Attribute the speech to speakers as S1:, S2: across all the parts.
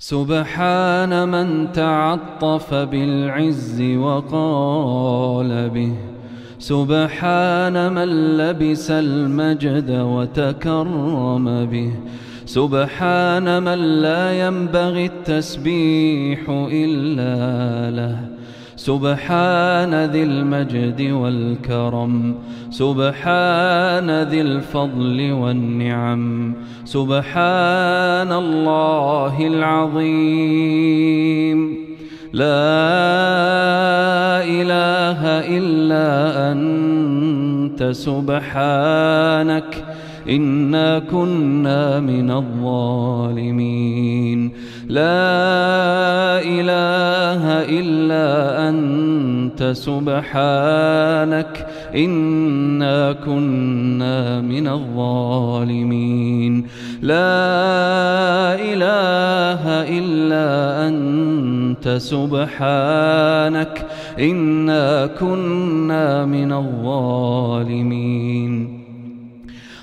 S1: سبحان من تعطف بالعز وقال به. سبحان من لبس المجد وتكرم به. سبحان من لا ينبغي التسبيح إلا له. سبحان ذي المجد والكرم سبحان ذي الفضل والنعم سبحان الله العظيم. لا إله إلا أنت سبحانك إنا كنا من الظالمين. لا إله إلا أنت سبحانك. إنا كنا من الظالمين. لا إله إلا أنت سبحانك. إنا كنا من الظالمين.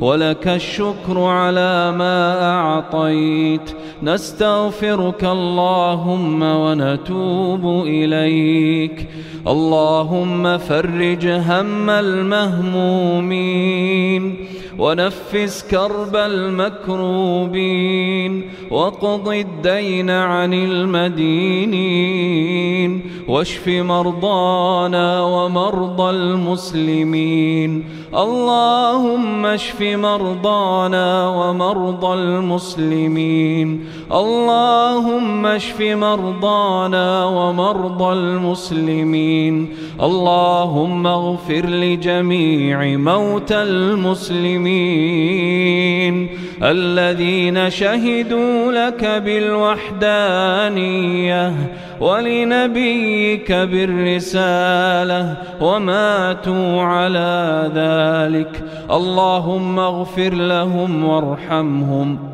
S1: ولك الشكر على ما أعطيت. نستغفرك اللهم ونتوب إليك. اللهم فرج هم المهمومين. ونفس كرب المكروبين وقض الدين عن المدينين واشف مرضانا ومرضى المسلمين. اللهم اشف مرضانا ومرضى المسلمين. اللهم اشف مرضانا ومرضى المسلمين. اللهم اغفر لجميع موتى المسلمين. الذين شهدوا لك بالوحدانية ولنبيك بالرسالة وماتوا على ذلك اللهم اغفر لهم وارحمهم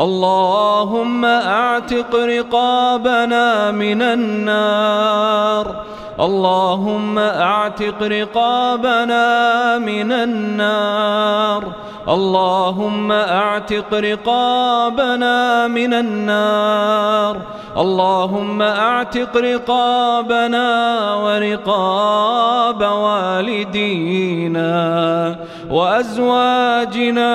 S1: اللهم أعتق رقابنا من النار. اللهم أعتق رقابنا من النار. اللهم أعتق رقابنا من النار. اللهم أعتق رقابنا ورقاب والدينا. وأزواجنا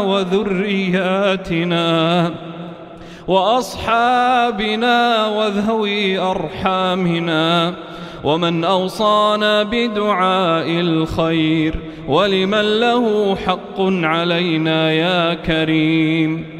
S1: وذرياتنا وأصحابنا وذوي أرحامنا ومن أوصانا بدعاء الخير ولمن له حق علينا يا كريم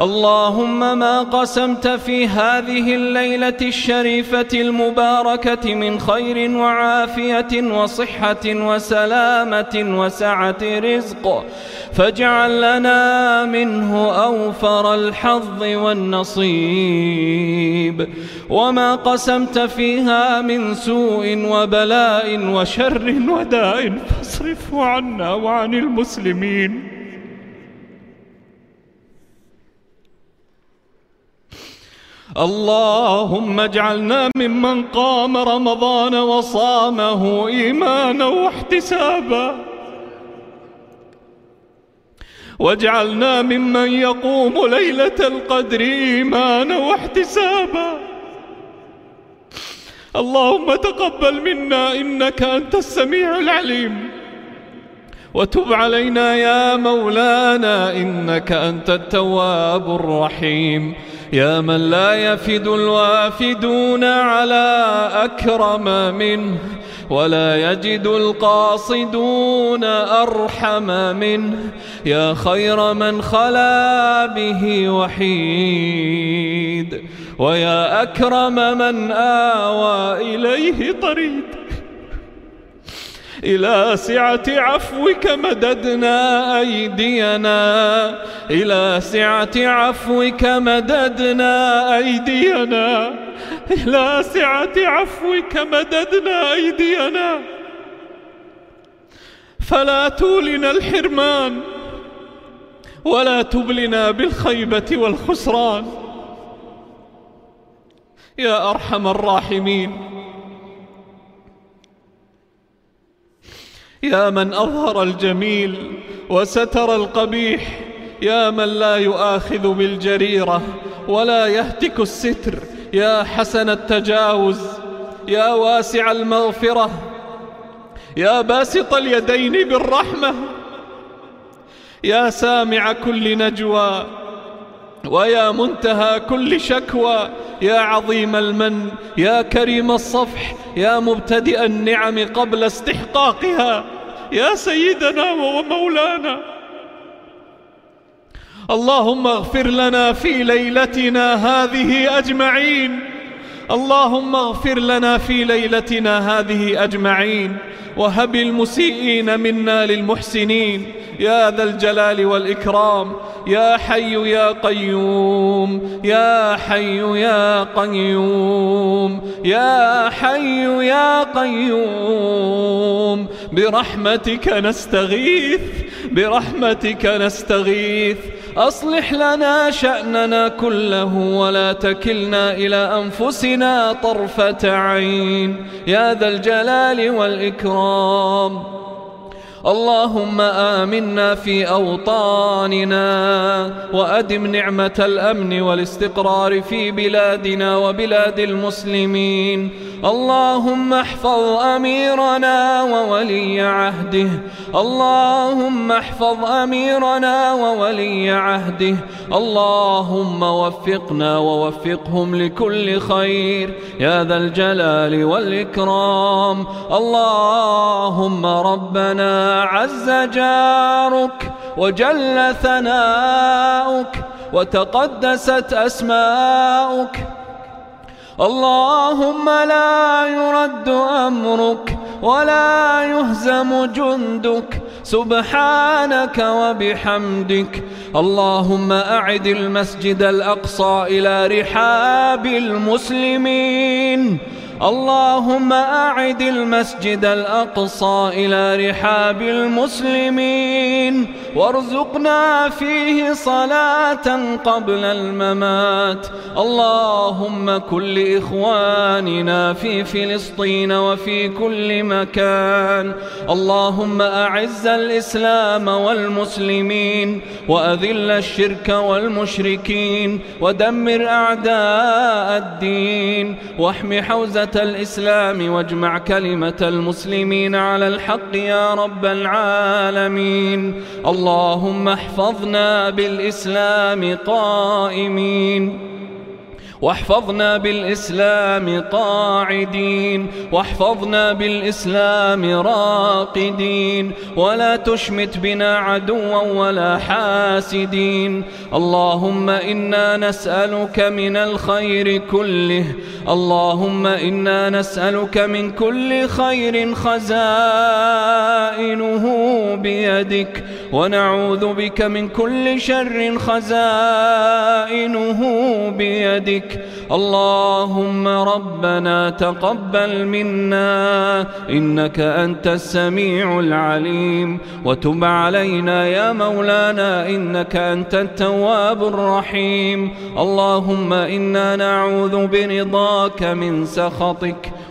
S1: اللهم ما قسمت في هذه الليلة الشريفة المباركة من خير وعافية وصحة وسلامة وسعة رزق. فاجعل لنا منه أوفر الحظ والنصيب. وما قسمت فيها من سوء وبلاء وشر وداء فاصرفه عنا وعن المسلمين. اللهم اجعلنا ممن قام رمضان وصامه إيمانا واحتسابا. واجعلنا ممن يقوم ليلة القدر إيمانا واحتسابا. اللهم تقبل منا إنك أنت السميع العليم. وتب علينا يا مولانا إنك أنت التواب الرحيم. يا من لا يفد الوافدون على أكرم منه ولا يجد القاصدون أرحم منه. يا خير من خلا به وحيد ويا أكرم من آوى إليه طريد. إلى سعة عفوك مددنا أيدينا. إلى سعة عفوك مددنا أيدينا. إلى سعة عفوك مددنا أيدينا. فلا تولنا الحرمان ولا تبلنا بالخيبة والخسران. يا أرحم الراحمين. يا من أظهر الجميل وستر القبيح يا من لا يؤاخذ بالجريرة ولا يهتك الستر يا حسن التجاوز يا واسع المغفرة يا باسط اليدين بالرحمة يا سامع كل نجوى ويا منتهى كل شكوى يا عظيم المن يا كريم الصفح يا مبتدئ النعم قبل استحقاقها يا سيدنا ومولانا. اللهم اغفر لنا في ليلتنا هذه أجمعين. اللهم اغفر لنا في ليلتنا هذه أجمعين وهب المسيئين منا للمحسنين. يا ذا الجلال والإكرام يا حي يا قيوم يا حي يا قيوم يا حي يا قيوم. برحمتك نستغيث برحمتك نستغيث. أصلح لنا شأننا كله ولا تكلنا إلى أنفسنا طرفة عين. يا ذا الجلال والإكرام. اللهم آمنا في أوطاننا وأدم نعمة الأمن والاستقرار في بلادنا وبلاد المسلمين. اللهم احفظ أميرنا وولي عهده. اللهم احفظ أميرنا وولي عهده. اللهم وفقنا ووفقهم لكل خير. يا ذا الجلال والإكرام. اللهم ربنا عز جارك وجل ثناؤك وتقدست أسماؤك. اللهم لا يرد أمرك ولا يهزم جندك. سبحانك وبحمدك. اللهم أعد المسجد الأقصى إلى رحاب المسلمين. اللهم أعد المسجد الأقصى إلى رحاب المسلمين وارزقنا فيه صلاة قبل الممات. اللهم كل إخواننا في فلسطين وفي كل مكان. اللهم أعز الإسلام والمسلمين وأذل الشرك والمشركين ودمر أعداء الدين واحم حوزة الإسلام واجمع كلمة المسلمين على الحق يا رب العالمين. اللهم احفظنا بالإسلام قائمين. واحفظنا بالإسلام قاعدين واحفظنا بالإسلام راقدين ولا تشمت بنا عدوا ولا حاسدين. اللهم إنا نسألك من الخير كله اللهم إنا نسألك من كل خير خزائنه. بيدك ونعوذ بك من كل شر خزائنه بيدك. اللهم ربنا تقبل منا إنك أنت السميع العليم. وتب علينا يا مولانا إنك أنت التواب الرحيم. اللهم إنا نعوذ برضاك من سخطك